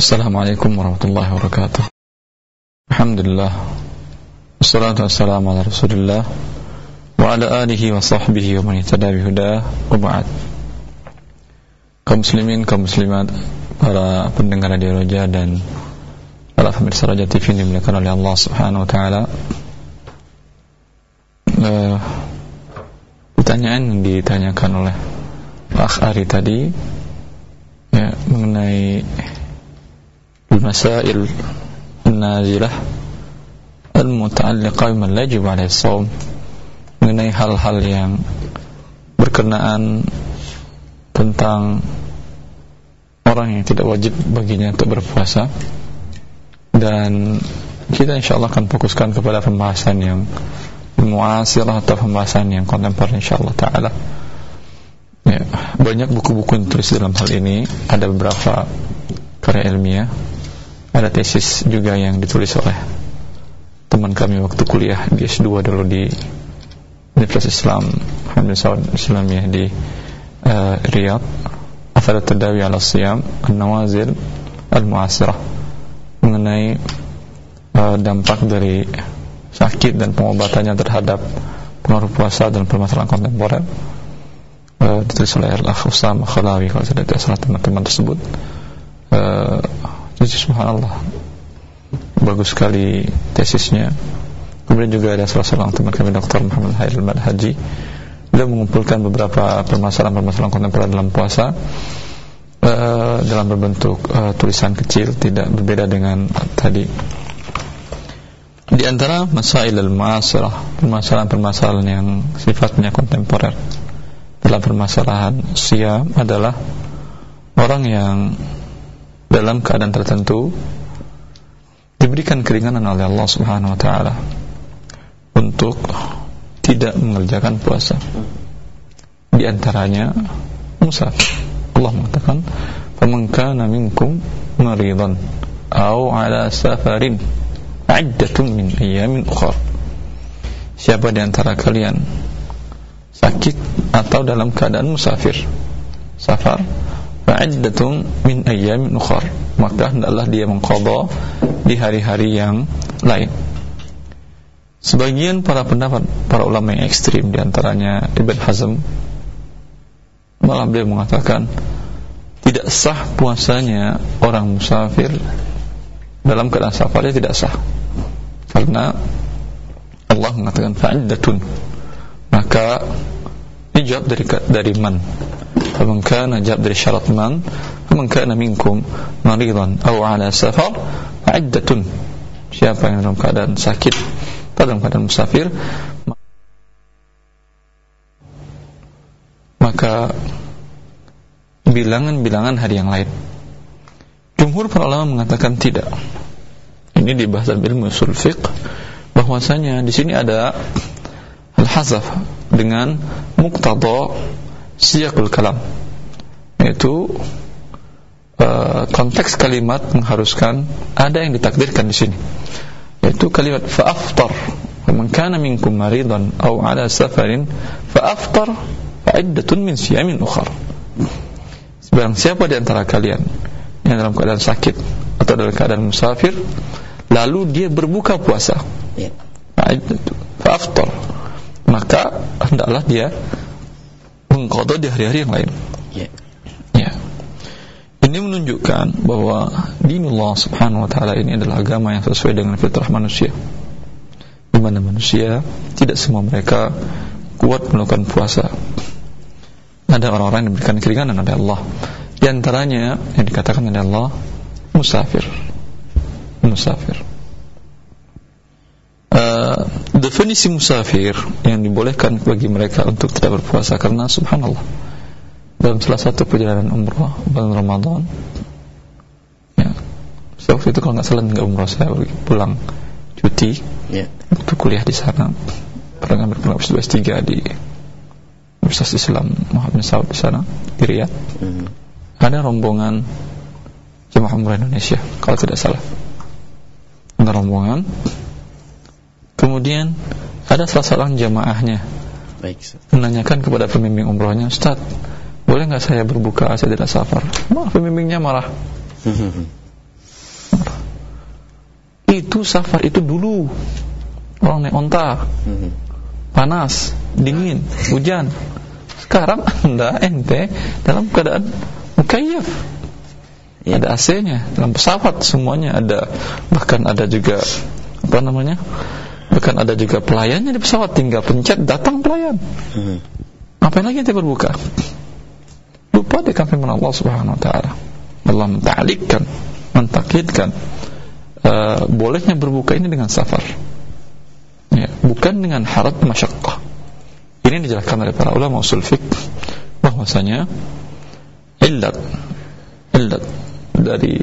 Assalamualaikum warahmatullahi wabarakatuh. Alhamdulillah. Wassalamu ala rasulillah Wa ala alihi wa sahbihi wa man ihtada bihudah. Wa ba'd. Kaum muslimin, kaum muslimat Para pendengar radio Roja dan Para pemirsa Roja TV yang dimuliakan oleh Allah subhanahu wa ta'ala. Uh, Pertanyaan yang ditanyakan oleh Pak Ari tadi ya, Mengenai المسائل النازلة المتعلقة بمن لا يجب عليه الصوم mengenai hal-hal yang berkenaan tentang orang yang tidak wajib baginya untuk berpuasa dan kita insya Allah akan fokuskan kepada pembahasan yang muasirah atau pembahasan yang kontemporer insya Allah Ta'ala ya, banyak buku-buku yang tulis dalam hal ini ada beberapa karya ilmiah ada tesis juga yang ditulis oleh teman kami waktu kuliah di S2 dulu di Universitas Islam Hamid Saud Islamiyah di uh, Riyadh. Athar Tadawi ala Siyam An-Nawazil Al-Mu'asirah. Mengenai uh, dampak dari sakit dan pengobatannya terhadap pengaruh puasa dan permasalahan kontemporer uh, ditulis oleh Al-Akh Khalawi kalau tidak salah teman-teman tersebut. Uh, jadi subhanallah. Bagus sekali tesisnya. Kemudian juga ada salah seorang teman kami Dr. Muhammad Hairul Haji Beliau mengumpulkan beberapa permasalahan-permasalahan kontemporer dalam puasa. Uh, Dalam berbentuk uh, tulisan kecil Tidak berbeda dengan tadi. Di antara masail al-ma'asirah Permasalahan-permasalahan yang sifatnya kontemporer Dalam permasalahan siam adalah Orang yang dalam keadaan tertentu diberikan keringanan oleh Allah Subhanahu wa taala untuk tidak mengerjakan puasa. Di antaranya musafir. Allah mengatakan, "Faman kana minkum maridan aw ala safarin iddatun min ayamin ukhra." Siapa di antara kalian sakit atau dalam keadaan musafir, safar, fa'iddatun min ayyamin ukhar. Maka hendaklah dia mengqadha di hari-hari yang lain. Sebagian para pendapat para ulama yang ekstrim di antaranya Ibn Hazm malah beliau mengatakan tidak sah puasanya orang musafir dalam keadaan safarnya tidak sah. Karena Allah mengatakan fa'iddatun. Maka dijawab dari dari man فمن كان جاب dari syarat man فمن كان منكم مريضا أو على سفر عدة siapa yang dalam keadaan sakit atau dalam keadaan musafir maka bilangan-bilangan hari yang lain jumhur para ulama mengatakan tidak ini dibahas dalam ilmu usul fiqh bahwasanya di sini ada al-hazaf dengan muqtada siyakul kalam. Yaitu uh, konteks kalimat mengharuskan ada yang ditakdirkan di sini. Yaitu kalimat fa'aftar man kana minkum maridan aw ala safarin fa'aftar fa'iddatun min siyamin ukhar. Sebarang siapa di antara kalian yang dalam keadaan sakit atau dalam keadaan musafir lalu dia berbuka puasa ya. fa'aftar maka hendaklah dia mengkodok di hari-hari yang lain. Ya. ya. Ini menunjukkan bahwa dinullah subhanahu wa ta'ala ini adalah agama yang sesuai dengan fitrah manusia. Di mana manusia tidak semua mereka kuat melakukan puasa. Ada orang-orang yang diberikan keringanan oleh Allah. Di antaranya yang dikatakan oleh Allah musafir. Musafir. Uh, definisi musafir yang dibolehkan bagi mereka untuk tidak berpuasa karena subhanallah dalam salah satu perjalanan umrah bulan Ramadan ya saya waktu itu kalau nggak salah nggak umrah saya pulang cuti yeah. waktu kuliah di sana pernah ngambil pulang S2 S3 di Universitas Islam Muhammad Saud di sana di Riyadh mm -hmm. ada rombongan jemaah umrah Indonesia kalau tidak salah ada rombongan Kemudian ada salah seorang jamaahnya Baik, menanyakan kepada pembimbing umrohnya, Ustaz, boleh nggak saya berbuka saya tidak safar? Malah pembimbingnya marah. Itu safar itu dulu orang naik onta, panas, dingin, hujan. Sekarang anda ente dalam keadaan mukayyaf. Ya. Ada AC-nya dalam pesawat semuanya ada bahkan ada juga apa namanya? Bahkan ada juga pelayannya di pesawat tinggal pencet datang pelayan. Mhm. Apa lagi kita berbuka? Lupa dengan firman Allah Subhanahu wa taala. Allah menta'likkan, mentakidkan eh, bolehnya berbuka ini dengan safar. Ya, bukan dengan harat masyaqqah. Ini dijelaskan oleh para ulama usul fiqh bahwasanya illat illat dari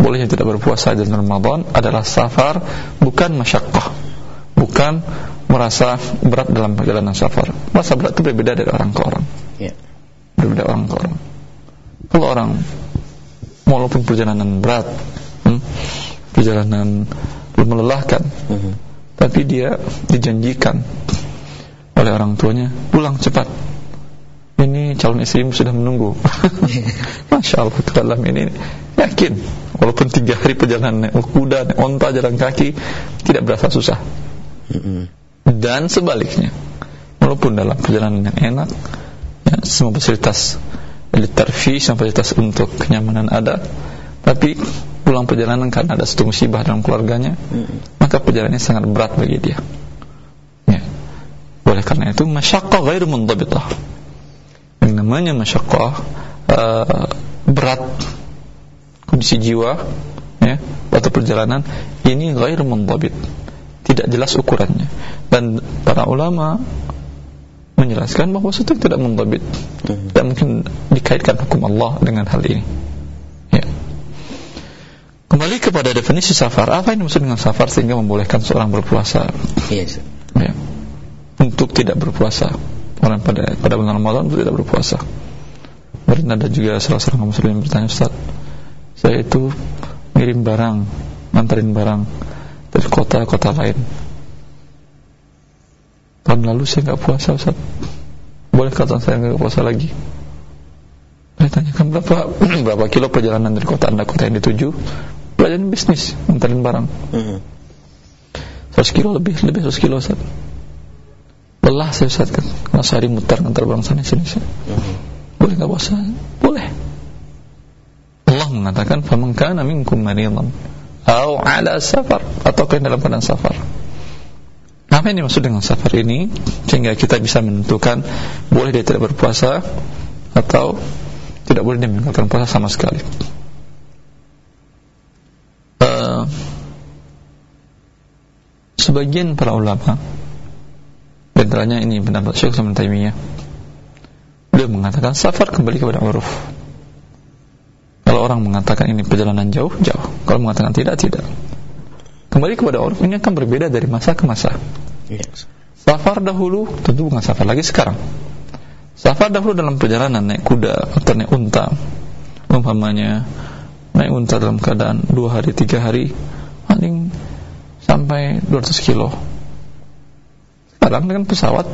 bolehnya tidak berpuasa di Ramadan adalah safar bukan masyaqqah. Bukan merasa berat dalam perjalanan safar. Merasa berat itu berbeda dari orang ke orang. Ya. Berbeda orang ke orang. Kalau orang walaupun perjalanan berat, hmm, perjalanan melelahkan, Mhm. tapi dia dijanjikan oleh orang tuanya pulang cepat. Ini calon istrimu sudah menunggu. Masya Allah ke dalam ini yakin walaupun tiga hari perjalanan naik kuda, naik onta, jalan kaki tidak berasa susah. Dan sebaliknya, walaupun dalam perjalanan yang enak, ya, semua fasilitas tarfi, semua fasilitas untuk kenyamanan ada, tapi pulang perjalanan karena ada satu musibah dalam keluarganya, maka perjalanannya sangat berat bagi dia. Ya. Oleh karena itu, masyaqqah ghairu mundabitah. Yang namanya masyaqqah uh, berat kondisi jiwa ya, atau perjalanan ini ghairu mundabit. Tidak jelas ukurannya. Dan para ulama menjelaskan bahwa itu tidak mundabit. Mhm. Tidak mungkin dikaitkan hukum Allah dengan hal ini. Ya. Kembali kepada definisi safar, apa yang dimaksud dengan safar sehingga membolehkan seorang berpuasa? Iya. Ustaz. Ya. Untuk tidak berpuasa. Orang pada pada bulan Ramadan untuk tidak berpuasa. Kemudian ada juga salah seorang muslim yang bertanya, Ustaz, saya itu ngirim barang, nganterin barang dari kota ke kota lain. Tahun lalu saya nggak puasa, Ustaz. Boleh kata saya nggak puasa lagi? Saya tanyakan berapa berapa kilo perjalanan dari kota anda ke kota yang dituju? Pelajaran bisnis, nganterin barang. Mhm. 100 kilo lebih, lebih 100 kilo Ustaz. Lelah saya Ustaz kan, karena sehari mutar ngantar barang sana sini. Ustaz. Mhm. Boleh nggak puasa? Boleh. Allah mengatakan, "Faman kana minkum maridan aw ala safar," atau yang dalam keadaan safar. Apa yang dimaksud dengan safar ini? Sehingga kita bisa menentukan boleh dia tidak berpuasa atau tidak boleh dia meninggalkan puasa sama sekali. Eh, sebagian para ulama di antaranya ini pendapat Syekh Ibnu Taimiyah beliau mengatakan safar kembali kepada uruf orang mengatakan ini perjalanan jauh jauh kalau mengatakan tidak tidak kembali kepada uruf ini akan berbeda dari masa ke masa. Ustaz. safar dahulu tentu bukan safar lagi sekarang safar dahulu dalam perjalanan naik kuda atau naik unta umpamanya naik unta dalam keadaan dua hari tiga hari paling sampai 200 kilo sekarang dengan pesawat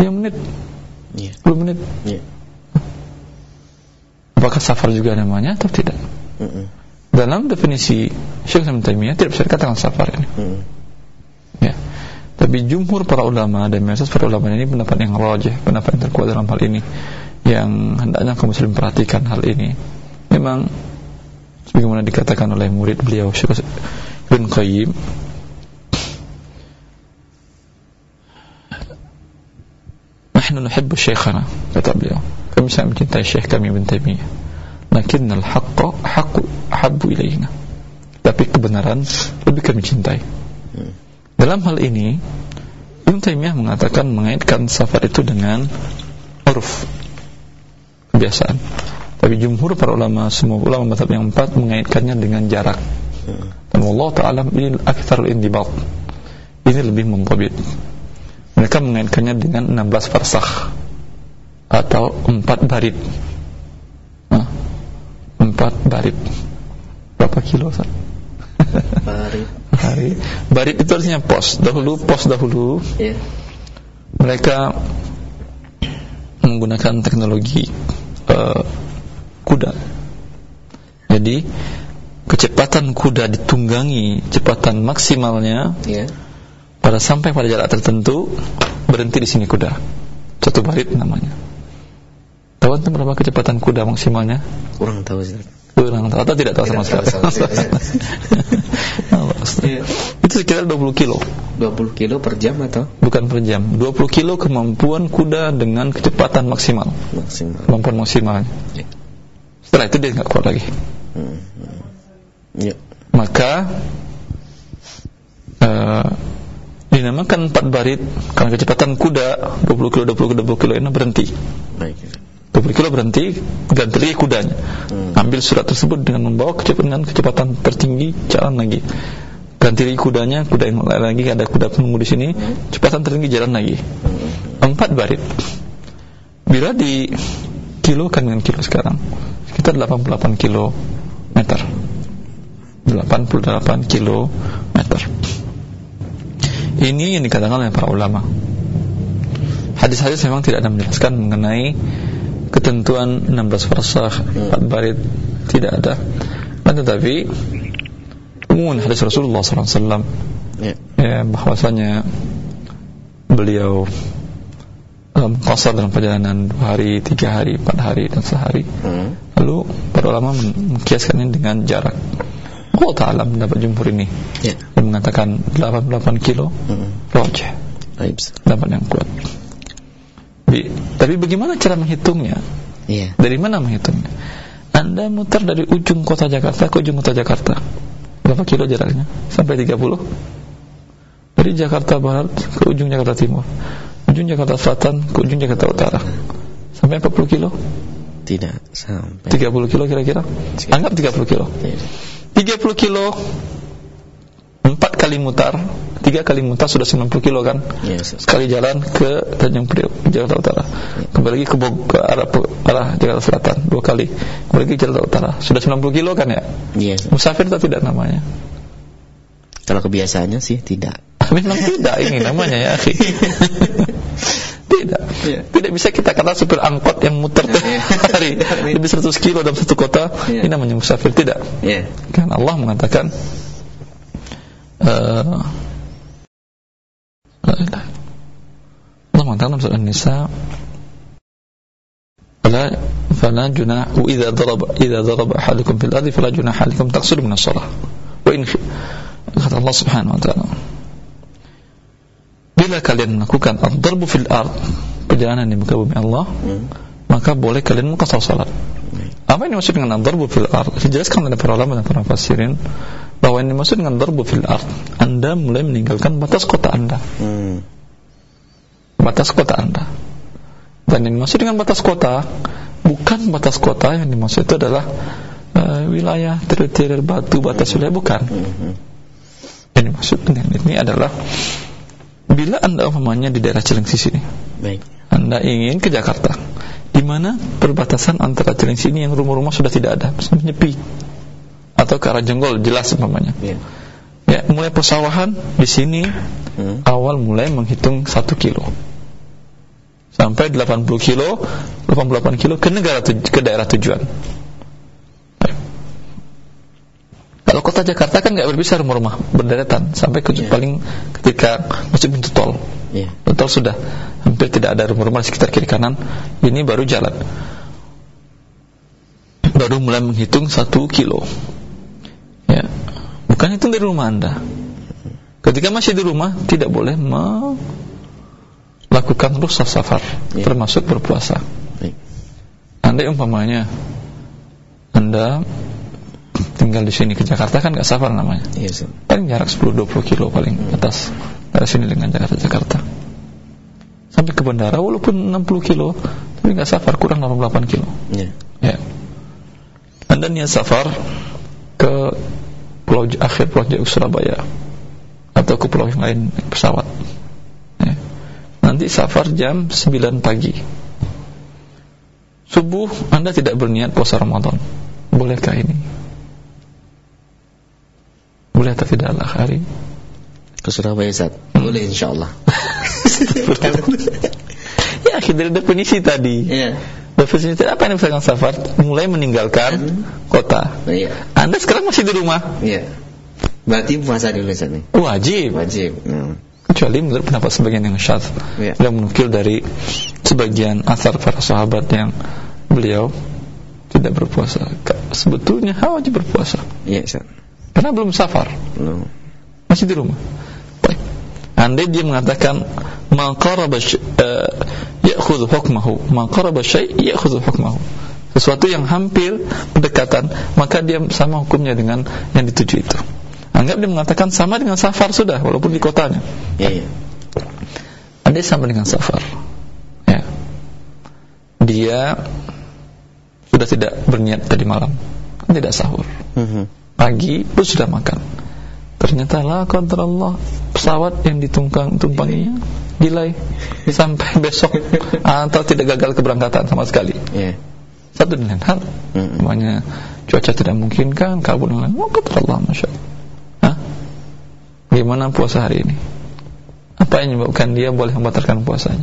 5 menit Iya. 10 menit Iya. Apakah safar juga namanya atau tidak? Mhm. dalam definisi Syekh Ibnu Taimiyah tidak bisa dikatakan safar ini. Mhm. ya. Tapi jumhur para ulama dan mayoritas para ulama ini pendapat yang rajih pendapat yang terkuat dalam hal ini yang hendaknya kaum muslim perhatikan hal ini. Memang sebagaimana dikatakan oleh murid beliau Syekh Ibn Qayyim Nahnu nuhibbu syekhana kata beliau kami sangat mencintai syekh kami Ibn Taimiyah. Lakinnal haqqa haqqu habbu ilaina tapi kebenaran lebih kami cintai. Mhm. dalam hal ini Ibn Taimiyah mengatakan mengaitkan safar itu dengan uruf kebiasaan. Tapi jumhur para ulama semua ulama mazhab yang empat mengaitkannya dengan jarak. Mhm. dan Allah Ta'ala ini akthar indibat ini lebih membobit mereka mengaitkannya dengan 16 farsakh atau 4 barit nah, 4 barit berapa kilo Ustaz? Barit. barit itu artinya pos dahulu pos dahulu Iya. mereka menggunakan teknologi eh, kuda. Jadi kecepatan kuda ditunggangi kecepatan maksimalnya Ya. pada sampai pada jarak tertentu berhenti di sini kuda satu barit namanya antum berapa kecepatan kuda maksimalnya Kurang tahu Ustaz. kurang tahu atau tidak tahu sama Tidak sekali sama. Iya. itu sekitar 20 kilo 20 kilo per jam atau bukan per jam 20 kilo kemampuan kuda dengan kecepatan maksimal maksimal? kemampuan maksimalnya Ya. setelah itu dia nggak kuat lagi Hmm. Ya. maka eh, dinamakan empat barit karena kecepatan kuda 20 kilo 20 kilo 20 kilo ini berhenti Baik. Ustaz. 20 kilo berhenti ganti lagi kudanya Hmm. ambil surat tersebut dengan membawa kecepatan dengan kecepatan tertinggi jalan lagi ganti lagi kudanya kuda yang lain lagi ada kuda penunggu di sini kecepatan tertinggi jalan lagi Hmm. empat barit bila di kilokan dengan kilo sekarang sekitar 88 kilo meter 88 kilo meter ini yang dikatakan oleh para ulama hadis-hadis memang tidak ada menjelaskan mengenai ketentuan 16 farsakh 4 barit tidak ada Akan tetapi umum hadis Rasulullah SAW Ya. ya bahwasanya beliau um, qasar dalam perjalanan dua hari, tiga hari, empat hari dan sehari. Hmm. Lalu para ulama men- mengkiaskannya dengan jarak. Allah Taala mendapat jumhur ini Ya. yang mengatakan 88 kilo Hmm. rojah dapat yang kuat. Bi- Tapi bagaimana cara menghitungnya? Iya. Dari mana menghitungnya? Anda muter dari ujung kota Jakarta ke ujung kota Jakarta. Berapa kilo jaraknya? Sampai 30? Dari Jakarta Barat ke ujung Jakarta Timur. Ujung Jakarta Selatan ke ujung Jakarta Utara. Sampai 40 kilo? Tidak sampai. 30 kilo kira-kira? Anggap 30 kilo. Iya. 30 kilo 4 kali mutar 3 kali mutar sudah 90 kilo kan Iya. Ustaz. sekali jalan ke Tanjung Priok Jakarta Utara kembali lagi ke, Bog- ke arah, arah Jakarta Selatan dua kali kembali lagi ke Jakarta Utara sudah 90 kilo kan ya Iya. Ustaz. musafir atau tidak namanya Kalau kebiasaannya sih tidak. memang tidak ini namanya ya akhi tidak Iya. tidak bisa kita kata supir angkot yang muter tiap hari lebih 100 kilo dalam satu kota Iya. ini namanya musafir tidak Iya. kan Allah mengatakan eh, la ilaha. Allah mengatakan dalam surah An-Nisa fala fala junah wa idza daraba idza daraba ahadukum fil ardi fala junah alaikum taqsuru min as-salah wa in khi- kata Allah Subhanahu wa taala bila kalian melakukan ad-darbu fil ard perjalanan di muka bumi Allah Hmm. maka boleh kalian mengkasar salat Baik. apa yang dimaksud dengan darbu fil ard? Dijelaskan oleh para ulama dan para fasirin bahwa yang dimaksud dengan darbu fil ard, Anda mulai meninggalkan batas kota Anda, Hmm. batas kota Anda. Dan yang dimaksud dengan batas kota bukan batas kota yang dimaksud itu adalah eh, wilayah teritori batu batas wilayah bukan. Hmm. Yang dimaksud dengan ini adalah bila Anda umpamanya di daerah Cilengsi sini, Baik. anda ingin ke Jakarta di mana perbatasan antara Cilengsi ini yang rumah-rumah sudah tidak ada sudah menyepi atau ke arah Jenggol jelas umpamanya Iya. ya mulai persawahan di sini Hmm. awal mulai menghitung 1 kilo sampai 80 kilo 88 kilo ke negara tuj- ke daerah tujuan kalau kota Jakarta kan nggak berpisah rumah-rumah berderetan sampai ke Iya. paling ketika masuk pintu tol Iya. Betul sudah hampir tidak ada rumah-rumah di sekitar kiri kanan ini baru jalan baru mulai menghitung satu kilo ya bukan hitung dari rumah anda ketika masih di rumah tidak boleh melakukan rusak safar Ya. termasuk berpuasa Baik. anda umpamanya anda tinggal di sini ke Jakarta kan nggak safar namanya. Ustaz. paling jarak 10-20 kilo paling atas dari sini dengan Jakarta Jakarta sampai ke bandara walaupun 60 kilo tapi nggak safar kurang 88 kilo Iya. ya anda niat safar pulau akhir pulau J- Surabaya atau ke pulau yang lain naik pesawat ya. nanti safar jam 9 pagi subuh anda tidak berniat puasa Ramadan bolehkah ini boleh atau tidak lah hari Ke Surabaya Ustaz. Boleh insyaallah. ya akhir dari definisi tadi Iya. Definisi apa yang dimaksudkan safar? Mulai meninggalkan kota. Iya. Anda sekarang masih di rumah. Iya. Berarti puasa dulu Ustaz nih. Wajib. Wajib. Nah. Kecuali menurut pendapat sebagian yang syadz. Iya. Yang menukil dari sebagian asar para sahabat yang beliau tidak berpuasa. Sebetulnya wajib berpuasa. Iya, Ustaz. Karena belum safar. Belum. Masih di rumah. Andai dia mengatakan ma qaraba sy- eh, ya'khudhu hukmahu, ma qaraba syai' ya'khudhu hukmahu. Sesuatu yang hampir berdekatan, maka dia sama hukumnya dengan yang dituju itu. Anggap dia mengatakan sama dengan safar sudah, walaupun di kotanya. Iya, iya. Andai sama dengan safar. Ya. Dia sudah tidak berniat tadi malam, tidak sahur. Mhm. Pagi pun sudah makan. Ternyata lah Allah pesawat yang ditunggang tumpanginya delay sampai besok atau tidak gagal keberangkatan sama sekali. Iya. Satu dan lain hal. Mm-mm. Namanya cuaca tidak memungkinkan, kabut dan lain. Oh, kata Allah, masya Allah. Hah? Gimana puasa hari ini? Apa yang menyebabkan dia boleh membatalkan puasanya?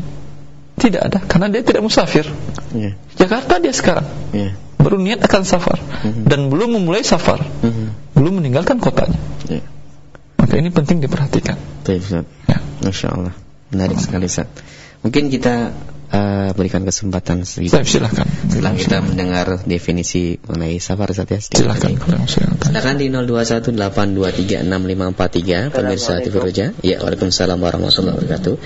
Tidak ada, karena dia tidak musafir. Iya. Jakarta dia sekarang Iya. baru niat akan safar Mhm. dan belum memulai safar, Mhm. belum meninggalkan kotanya. Iya. Maka ini penting diperhatikan. Baik, Ustaz. Ya. Masya Allah. Menarik sekali, Ustaz. Mungkin kita eh, berikan kesempatan sedikit silakan. setelah kita mendengar definisi mengenai safar Ustaz ya. sedikit Silakan. Silakan di 0218236543 pemirsa TV Roja. Ya, Waalaikumsalam warahmatullahi wabarakatuh.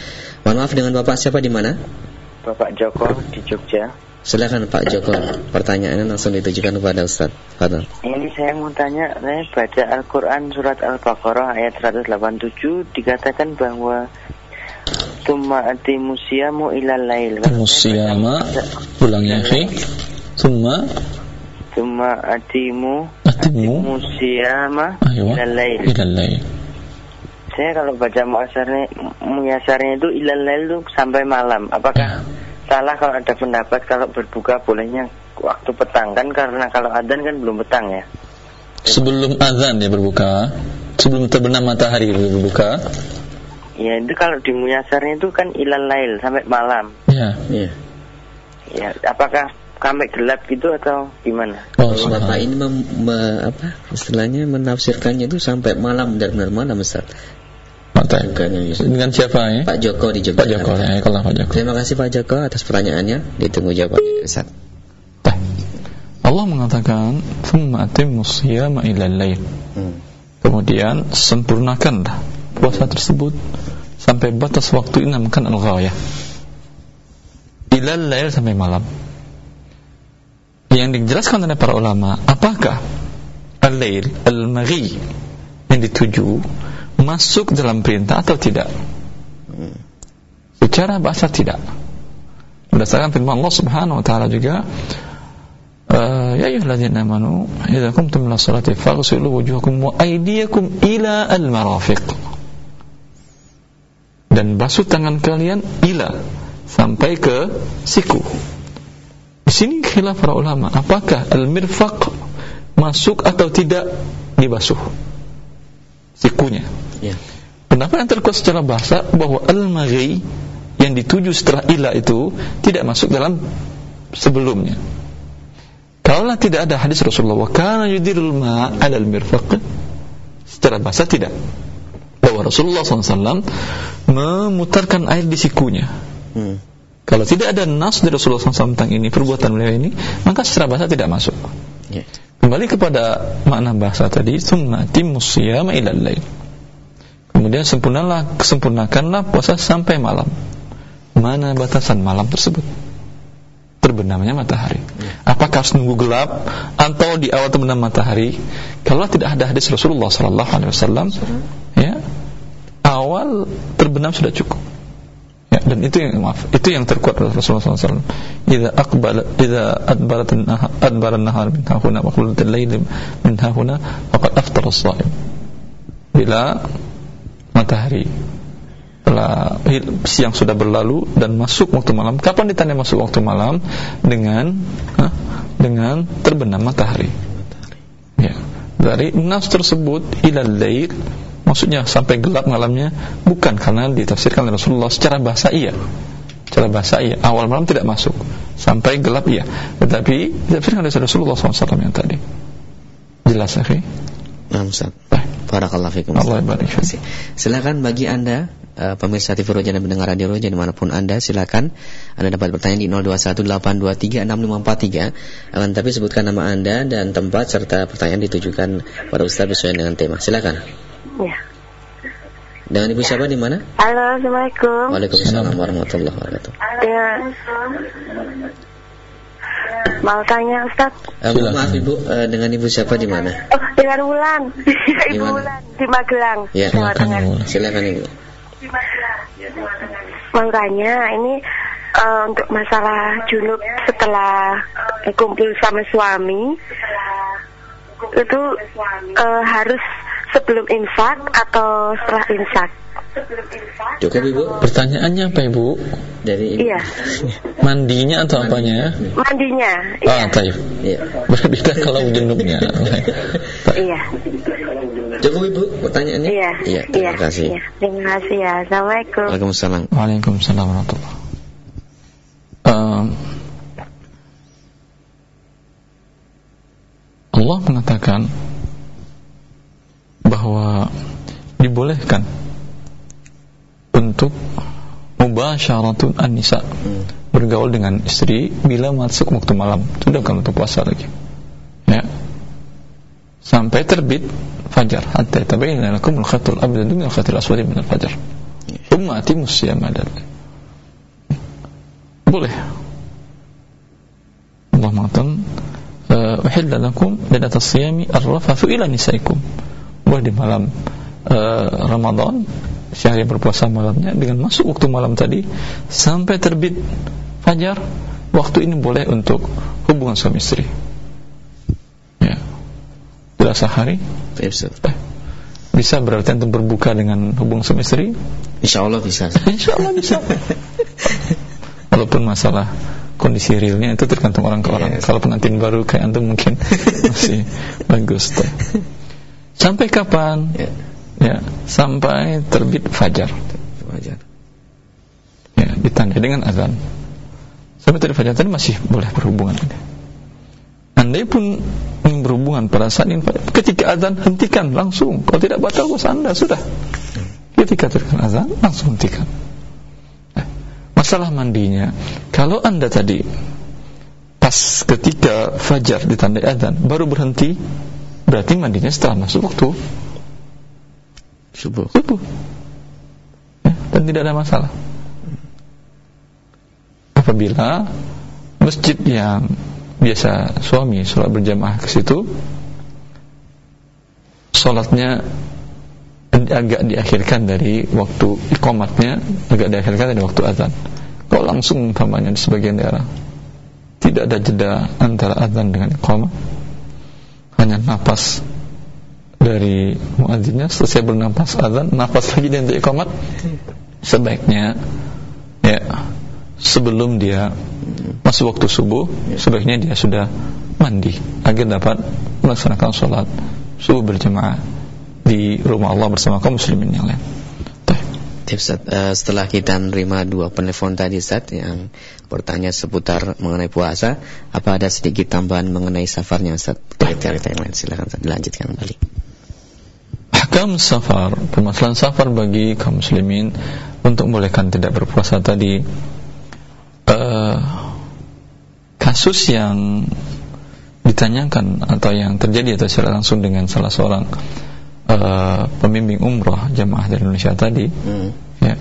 Mohon maaf dengan Bapak siapa di mana? Bapak Joko di Jogja. Silakan Pak Joko. Pertanyaannya langsung ditujukan kepada Ustaz. Fadal. Ini saya mau tanya, saya baca Al-Quran surat Al-Baqarah ayat 187 dikatakan bahwa Tumma ati musiamu ilal lail. Musiyama ulang ya fi Summa Tumma atimu Atimu. musiama Aywa ilal lail. Ilal lail Saya kalau baca muasarnya, muasarnya itu ilal lail itu sampai malam. Apakah salah kalau ada pendapat kalau berbuka bolehnya waktu petang kan karena kalau adzan kan belum petang ya. Sebelum azan dia berbuka Sebelum terbenam matahari dia berbuka Ya itu kalau di muyasarnya itu kan ilal lail sampai malam. Ya Iya. Ya, apakah sampai gelap gitu atau gimana? Oh Kalau Bapak ini mem- me- apa istilahnya menafsirkannya itu sampai malam benar-benar malam Ustaz. Gitu. Dengan siapa ya? Pak Joko di Pak Jogja. Joko ya kalau Pak Joko Terima kasih Pak Joko atas pertanyaannya. Ditunggu jawabannya Ustaz. Allah mengatakan Thumma atimmu siyama ilal lail Hmm. Kemudian sempurnakanlah puasa tersebut sampai batas waktu dinamakan al-ghayah. Ilal lail sampai malam. Yang dijelaskan oleh para ulama, apakah al-lail, al-maghi yang dituju masuk dalam perintah atau tidak? Secara bahasa tidak. Berdasarkan firman Allah Subhanahu wa taala juga ya ayyuhalladzina amanu idza qumtum ila sholati faghsilu wujuhakum wa aydiyakum ila al-marafiq. Dan basuh tangan kalian ila sampai ke siku. Di sini khilaf para ulama, apakah al-mirfaq masuk atau tidak dibasuh sikunya? Ya. Pendapat yang terkuat secara bahasa bahwa al-maghi yang dituju setelah ila itu tidak masuk dalam sebelumnya. Kalau tidak ada hadis Rasulullah, karena yudirul ma al mirfaq secara bahasa tidak. Bahwa Rasulullah SAW memutarkan air di sikunya. Hmm. Kalau tidak ada nas dari Rasulullah SAW tentang ini, perbuatan beliau ini, maka secara bahasa tidak masuk. Ya. Kembali kepada makna bahasa tadi, "Tsumma atimmus siyama ilal lail." Kemudian sempurnalah sempurnakanlah puasa sampai malam. Mana batasan malam tersebut? Terbenamnya matahari. Apakah harus nunggu gelap atau di awal terbenam matahari? Kalau tidak ada hadis Rasulullah sallallahu alaihi wasallam, ya, awal terbenam sudah cukup. Dan itu yang maaf, itu yang terkuat Rasulullah SAW. Jika akbal, jika adbarat adbaran nahar min hahuna wa khulatul lail min hahuna, faqad aftara as-shaim. Bila matahari telah siang sudah berlalu dan masuk waktu malam. Kapan ditanya masuk waktu malam? Dengan ha, dengan terbenam matahari. Ya. Dari nas tersebut ilal lail maksudnya sampai gelap malamnya bukan karena ditafsirkan oleh Rasulullah secara bahasa iya. Secara bahasa iya. Awal malam tidak masuk sampai gelap iya. Tetapi ditafsirkan oleh Rasulullah SAW yang tadi. Jelas akhi? Nah, Ustaz. Barakallahu fikum. Allah barik. Silakan bagi Anda uh, pemirsa TV Roja dan pendengar Radio Roja di mana pun Anda silakan. Anda dapat bertanya di 0218236543 akan tapi sebutkan nama Anda dan tempat serta pertanyaan ditujukan pada Ustaz sesuai dengan tema. Silakan Ya. dengan Ibu siapa di mana Halo, Assalamualaikum. Waalaikumsalam warahmatullahi wabarakatuh Ya. Mau tanya Ustaz? Eh, Bu, Silakan. maaf Ibu eh, dengan Ibu siapa di mana Oh, dengan Wulan. Ibu? Wulan di Magelang. Ya. Silakan, silakan Ibu Mau tanya, ini eh, untuk masalah junub setelah kumpul sama suami itu eh, harus sebelum infak atau setelah infak? cukup Ibu pertanyaannya apa ibu dari Ibu Iya, mandinya atau apanya mandinya. ah taib Iya. berbeda kalau junubnya Iya, cukup Ibu pertanyaannya iya, iya terima kasih iya. Terima kasih ya. Assalamualaikum. Waalaikumsalam Waalaikumsalam warahmatullahi Ehm, Allah mengatakan bahwa dibolehkan untuk mubasyaratun an-nisa Hmm. bergaul dengan istri bila masuk waktu malam. Sudah kalau untuk puasa lagi. Ya. Sampai terbit fajar. Hatta tabayyana lakum al-khatul abyad min al-khatil aswad min al-fajr thumma atimus siyama boleh. Allah mengatakan eh, uhilla lakum lailatul siyami ar-rafathu ila nisaikum boleh di malam eh, Ramadan sehari berpuasa malamnya dengan masuk waktu malam tadi sampai terbit fajar waktu ini boleh untuk hubungan suami istri. Ya. Sehari Baik, Ustaz. eh, bisa berarti untuk berbuka dengan hubungan suami istri? Insya Allah bisa Insya Allah bisa. Walaupun masalah kondisi realnya itu tergantung orang ke orang. Yes. kalau pengantin baru kayak antum mungkin masih bagus tuh. Sampai kapan? Ya. Ya sampai terbit fajar. Wajar ya ditandai dengan azan. Sampai terbit fajar tadi masih boleh berhubungan. Andai pun berhubungan pada saat ini ketika azan hentikan langsung. Kalau tidak batal puasa anda sudah. Ketika terkena azan langsung hentikan. Nah, masalah mandinya kalau anda tadi pas ketika fajar ditandai azan baru berhenti berarti mandinya setelah masuk waktu subuh. Subuh. Ya, dan tidak ada masalah. Apabila masjid yang biasa suami sholat berjamaah ke situ sholatnya agak diakhirkan dari waktu ikomatnya agak diakhirkan dari waktu azan. Kalau langsung umpamanya di sebagian daerah tidak ada jeda antara azan dengan ikomat hanya napas dari muadzinnya selesai bernapas azan napas lagi dan untuk ikomat sebaiknya ya sebelum dia masuk waktu subuh sebaiknya dia sudah mandi agar dapat melaksanakan sholat subuh berjamaah di rumah Allah bersama kaum muslimin yang lain. Uh, setelah kita menerima dua penelpon tadi Ustaz yang bertanya seputar mengenai puasa, apa ada sedikit tambahan mengenai safarnya Ustaz? Cerita-cerita yang lain silakan Ustaz dilanjutkan kembali. Ahkam safar, permasalahan safar bagi kaum muslimin untuk membolehkan tidak berpuasa tadi eh, kasus yang ditanyakan atau yang terjadi atau secara langsung dengan salah seorang eh, pembimbing umroh jamaah dari Indonesia tadi. Hmm. ya.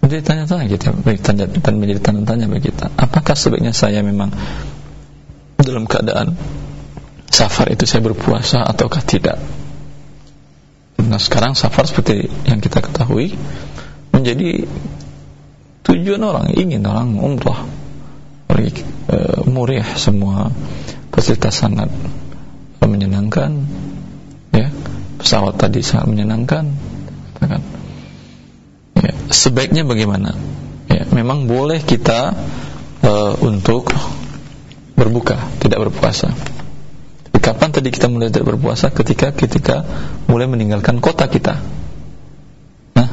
Menjadi tanya-tanya kita bagi tanya dan menjadi tanda-tanya bagi kita. Apakah sebaiknya saya memang dalam keadaan safar itu saya berpuasa ataukah tidak? Nah sekarang safar seperti yang kita ketahui menjadi tujuan orang ingin orang pergi e, murih semua fasilitas sangat menyenangkan pesawat tadi sangat menyenangkan kan ya, sebaiknya bagaimana? Ya memang boleh kita e, untuk berbuka tidak berpuasa. Tapi kapan tadi kita mulai tidak berpuasa? Ketika ketika mulai meninggalkan kota kita. Nah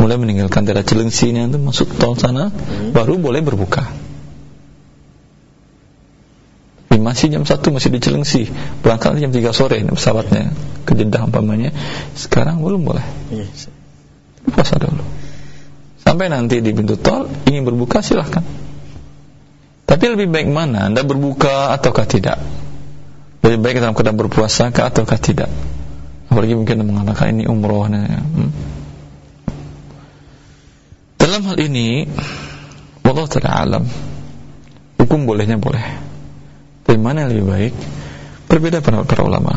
mulai meninggalkan daerah Cilengsi itu masuk tol sana baru boleh berbuka masih jam 1 masih di Cilengsi berangkat jam 3 sore pesawatnya ke Jeddah umpamanya. Sekarang belum boleh. Iya. puasa dulu. Sampai nanti di pintu tol ingin berbuka silahkan. Tapi lebih baik mana? Anda berbuka ataukah tidak? Lebih baik dalam keadaan berpuasa kah ataukah tidak? Apalagi mungkin anda mengatakan ini umroh nah, hmm. dalam hal ini Allah Ta'ala alam. Hukum bolehnya boleh tapi mana yang lebih baik? Berbeda pendapat para ulama.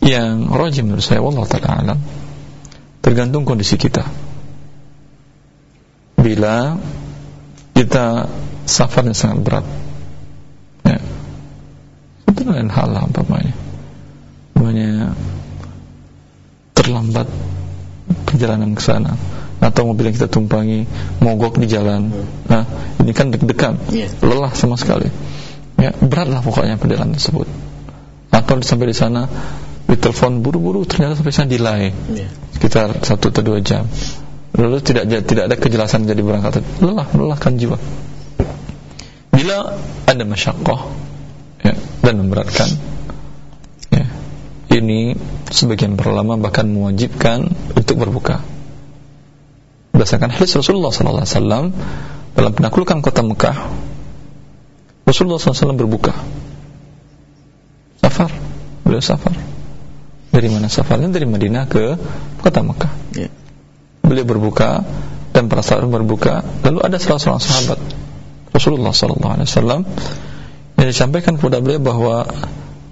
Yang rajin menurut saya Allah Ta'ala alam tergantung kondisi kita. Bila kita safarnya sangat berat ya itu lain hal lah umpamanya. Umpamanya terlambat perjalanan ke sana atau mobil yang kita tumpangi mogok di jalan nah ini kan deg-degan Iya. lelah sama sekali ya beratlah pokoknya perjalanan tersebut. Atau sampai di sana ditelepon buru-buru ternyata sampai sana delay. Iya. sekitar satu atau dua jam. Lalu tidak tidak ada kejelasan jadi berangkat. Lelah melelahkan jiwa. Bila ada masyakoh ya, dan memberatkan ya, ini sebagian para ulama bahkan mewajibkan untuk berbuka. Berdasarkan hadis Rasulullah SAW dalam penaklukan kota Mekah Rasulullah SAW berbuka. Safar. Beliau safar. Dari mana safarnya? Dari Madinah ke kota Mekah. Iya. beliau berbuka dan para sahabat berbuka. Lalu ada salah seorang sahabat Rasulullah wasallam yang disampaikan kepada beliau bahwa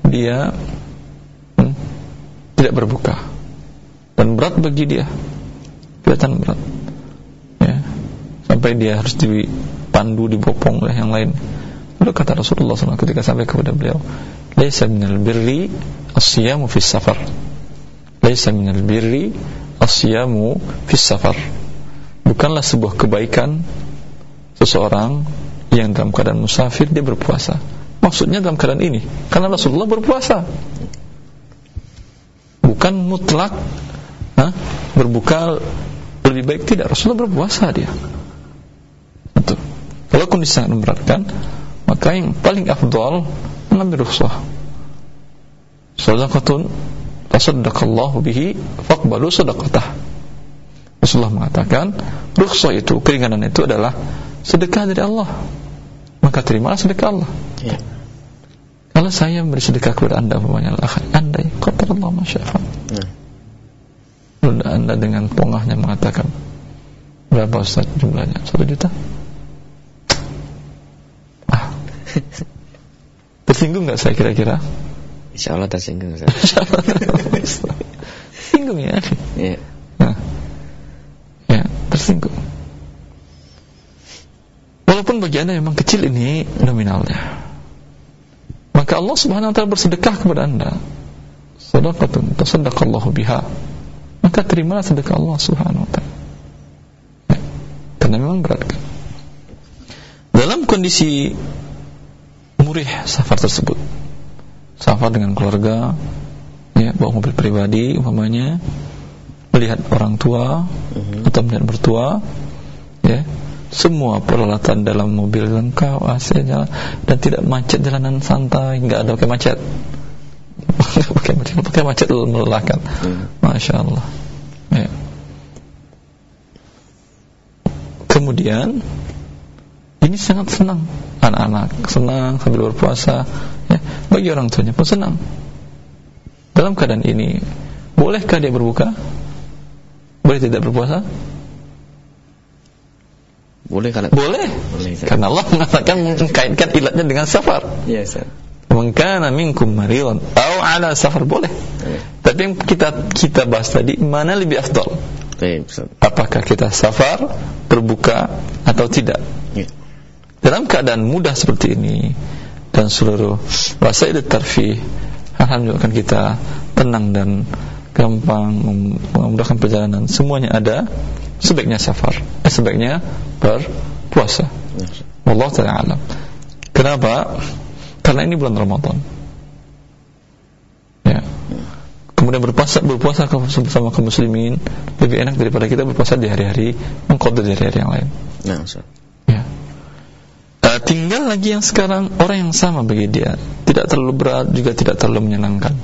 dia hmm, tidak berbuka. Dan berat bagi dia. Kelihatan berat. Ya. Sampai dia harus dipandu dibopong oleh yang lain lalu kata Rasulullah SAW ketika sampai kepada beliau laisa minal birri asyamu fis safar. Laisa minal birri asyamu fis safar. Bukanlah sebuah kebaikan seseorang yang dalam keadaan musafir dia berpuasa. Maksudnya dalam keadaan ini karena Rasulullah berpuasa. Bukan mutlak ha, berbuka lebih baik tidak. Rasulullah berpuasa dia. Itu kalau kondisi sangat memberatkan maka yang paling afdal mengambil rukhsah. Sadaqatun tasaddaqallahu bihi faqbalu sadaqatah. Rasulullah mengatakan rukhsah itu keringanan itu adalah sedekah dari Allah. Maka terimalah sedekah Allah. Iya. kalau saya memberi sedekah kepada anda umpamanya al-akhir anda ya qatar Allah masyafa Nah. Lalu anda dengan pongahnya mengatakan berapa Ustaz jumlahnya? Satu juta ah. tersinggung nggak saya kira-kira Insya Allah tersinggung Ustaz. singgung ya Iya. Nah, ya tersinggung. Walaupun bagi anda memang kecil ini nominalnya, maka Allah Subhanahu Wa Taala bersedekah kepada anda. Sedekatun tasaddaqallahu biha. Maka terimalah sedekah Allah Subhanahu Wa Taala. Ya, karena memang berat. kan? Dalam kondisi murih safar tersebut, safar dengan keluarga, ya bawa mobil pribadi umpamanya, melihat orang tua Mhm. atau melihat mertua ya semua peralatan dalam mobil lengkap AC nyala dan tidak macet jalanan santai nggak ada pakai macet pakai macet pakai macet melelahkan Hmm. masya Allah ya. kemudian ini sangat senang anak-anak senang sambil berpuasa ya. bagi orang tuanya pun senang dalam keadaan ini bolehkah dia berbuka boleh tidak berpuasa Boleh kalau boleh Boleh, karena Allah mengatakan mengkaitkan ilatnya dengan safar Iya, Ustaz. Man kana minkum maridan aw ala safar boleh Iya. tapi yang kita kita bahas tadi mana lebih afdal Ustaz. apakah kita safar berbuka atau tidak Iya. Dalam keadaan mudah seperti ini dan seluruh wasail tarfih yang akan kita tenang dan gampang mem- memudahkan perjalanan. Semuanya ada sebaiknya safar eh, sebaiknya berpuasa. Allah taala alam. Kenapa? Karena ini bulan Ramadan. Ya. Kemudian berpuasa berpuasa bersama kaum muslimin lebih enak daripada kita berpuasa di hari-hari mengkodok di hari-hari yang lain. Nah, tinggal lagi yang sekarang orang yang sama bagi dia, tidak terlalu berat juga tidak terlalu menyenangkan.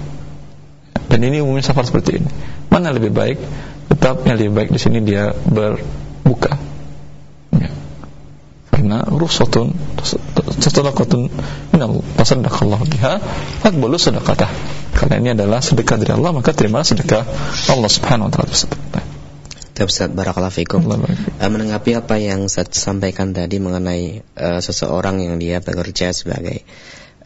Dan ini umumnya safar seperti ini. Mana lebih baik? Tetap yang lebih baik di sini dia berbuka. Ya. Karena rusatun sadaqatun min Allah, tasaddaqallahu biha, faqbalu sadaqatah. Karena ini adalah sedekah dari Allah, maka terimalah sedekah Allah Subhanahu wa taala tersebut. Baik Ustaz, Barakallahu Fikum. Uh, Menanggapi apa yang Ustaz sampaikan tadi mengenai uh, seseorang yang dia bekerja sebagai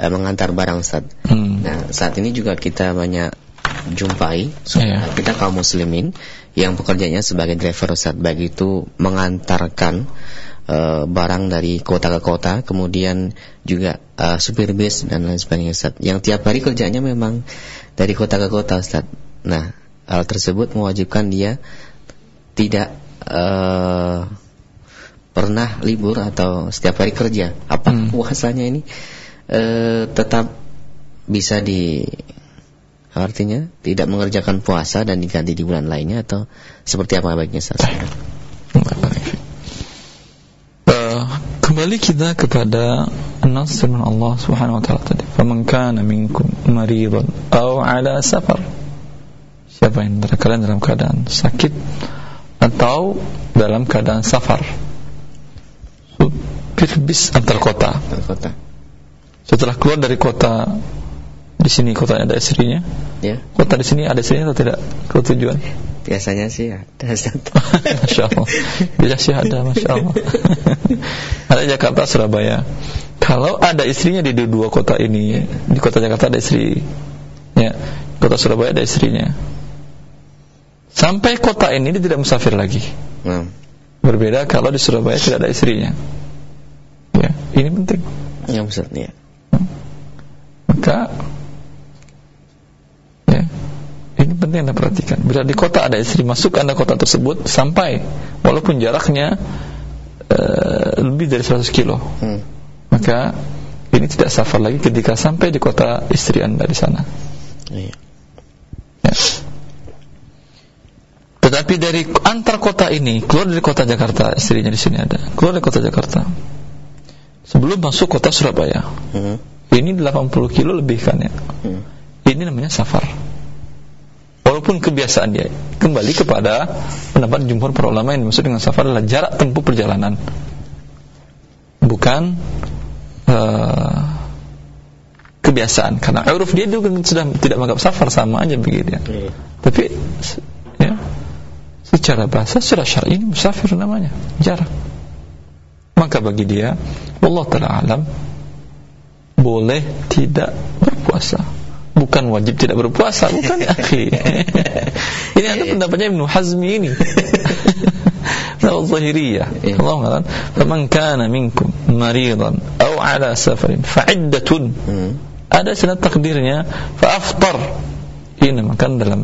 uh, mengantar barang Ustaz. Hmm. Nah saat ini juga kita banyak jumpai Iya. kita kaum muslimin yang pekerjaannya sebagai driver Ustaz. Baik itu mengantarkan uh, barang dari kota ke kota Kemudian juga uh, supir bis dan lain sebagainya Ustaz. Yang tiap hari kerjanya memang dari kota ke kota Ustaz. Nah hal tersebut mewajibkan dia tidak eh, pernah libur atau setiap hari kerja. Apa Hmm. puasanya ini eh, tetap bisa di artinya tidak mengerjakan puasa dan diganti di bulan lainnya atau seperti apa baiknya Ustaz? Eh, kembali kita kepada nas firman Allah Subhanahu wa taala tadi. Faman kana minkum maridan aw ala safar. Siapa yang antara kalian dalam keadaan sakit atau dalam keadaan safar. Bis antar kota. Kota. Setelah keluar dari kota di sini kotanya ada istrinya. Ya, Kota di sini ada istrinya atau tidak? Ke tujuan. biasanya sih ada. Masya Allah Bila sih ada Masya Allah Ada Jakarta, Surabaya Kalau ada istrinya di dua kota ini Di kota Jakarta ada istri ya, Kota Surabaya ada istrinya Sampai kota ini dia tidak musafir lagi. Nah, Berbeda kalau di Surabaya tidak ada istrinya. Ya, ini penting. Ya Ustaz, ya. Maka ya, Ini penting Anda perhatikan. Bila di kota ada istri Masuk Anda kota tersebut Sampai Walaupun jaraknya eh, Lebih dari 100 kilo. Hmm. Maka Ini tidak safar lagi ketika sampai di kota istri Anda di sana. Iya. ya. Tetapi dari antar kota ini Keluar dari kota Jakarta Istrinya di sini ada. Keluar dari kota Jakarta. Sebelum masuk kota Surabaya. Hmm. Ini 80 kilo lebih kan ya? Hmm. Ini namanya safar. Walaupun kebiasaan dia Kembali kepada pendapat jumhur para ulama Yang dimaksud dengan safar adalah jarak tempuh perjalanan. Bukan eh, Kebiasaan. Karena uruf dia juga sudah tidak menganggap safar Sama aja begitu ya. Iya. Tapi Secara bahasa Secara syar'i ini musafir namanya. Jarak Maka bagi dia Allah Ta'ala alam Boleh tidak berpuasa. Bukan wajib tidak berpuasa Bukan. Ya akhi. Ini anda pendapatnya Ibn Hazmi ini. Nah, Zahiriyah. Iya. Allah mengatakan Faman kana minkum maridan Au ala safarin Fa'iddatun Hmm. Ada istilah takdirnya Fa'aftar Ini namakan dalam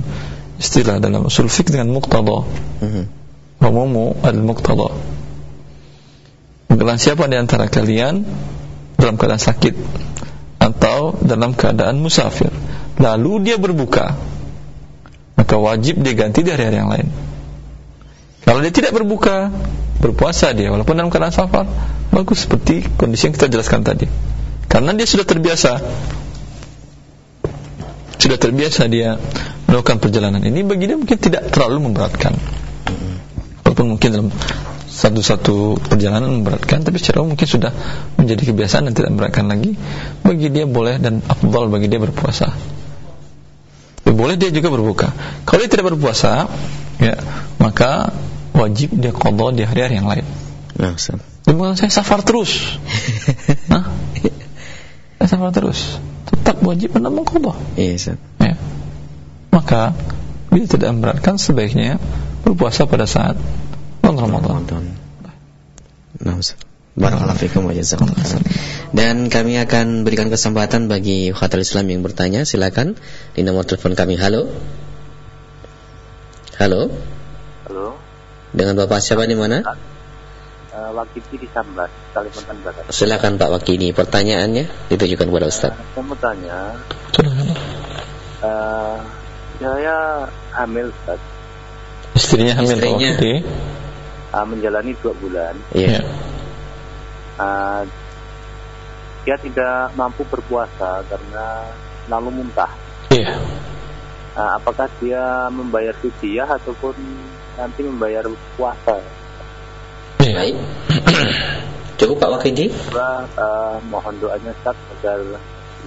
Istilah dalam usul fiqh dengan muqtada. Hmm. Umumu al-muqtada. Dalam siapa di antara kalian Dalam keadaan sakit Atau dalam keadaan musafir Lalu dia berbuka Maka wajib dia ganti di hari-hari yang lain. Kalau dia tidak berbuka Berpuasa dia Walaupun dalam keadaan safar Bagus seperti kondisi yang kita jelaskan tadi. Karena dia sudah terbiasa Sudah terbiasa dia Melakukan perjalanan ini Bagi dia mungkin tidak terlalu memberatkan. Walaupun mungkin dalam satu-satu perjalanan memberatkan tapi secara umum mungkin sudah menjadi kebiasaan dan tidak memberatkan lagi. Bagi dia boleh dan afdal bagi dia berpuasa. Ya, boleh dia juga berbuka. Kalau dia tidak berpuasa ya maka wajib dia qadha di hari-hari yang lain. Nah, Ustaz. dia bilang saya safar terus. Hah? saya safar terus. Tetap wajib anda mengqadha. Iya, Ustaz. Maka bila tidak memberatkan sebaiknya berpuasa pada saat bulan Ramadan Ramadan. Nah. Barakallahu fikum wa jazakallahu khairan. Dan kami akan berikan kesempatan bagi khawatir Islam yang bertanya, silakan di nomor telepon kami. Halo. Halo. Halo, Dengan Bapak siapa di mana? uh, Wakiti di Sambas, Kalimantan Barat. Silakan Pak Wakini. Pertanyaannya ditujukan kepada Ustaz. Uh, saya mau tanya, uh, saya hamil Ustaz, Istrinya hamil Pak Istrinya. Wakti. uh, menjalani dua bulan. Iya. Ya. Uh, dia tidak mampu berpuasa karena lalu muntah. Iya. Nah, apakah dia membayar fidyah ataupun nanti membayar puasa? Iya. Baik. Cukup Pak Wakidi? Eh, mohon doanya Ustaz agar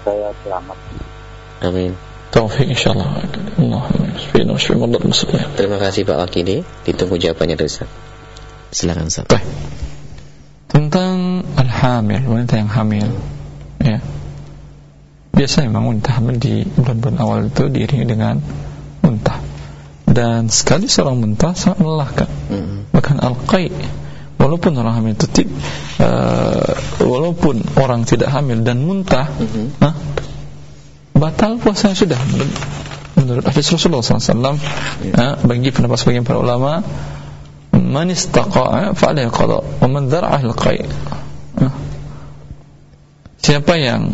saya selamat. Amin. Taufik insyaallah. Terima kasih Pak Wakidi. Ditunggu jawabannya dari Ustaz. Silakan Ustaz. Baik. Tentang al-hamil, wanita yang hamil. Ya. Biasanya memang wanita hamil di bulan-bulan awal itu diiringi dengan muntah. Dan sekali seorang muntah sangat melelahkan. Mm. Bahkan al-qai walaupun orang hamil itu eh, walaupun orang tidak hamil dan muntah, Mhm. Hah? Batal puasanya sudah menurut, menurut hadis Rasulullah SAW ha, bagi pendapat sebagian para ulama man istaqa'a fa'alayhi qada wa man dhar'a al-qai Ha. siapa yang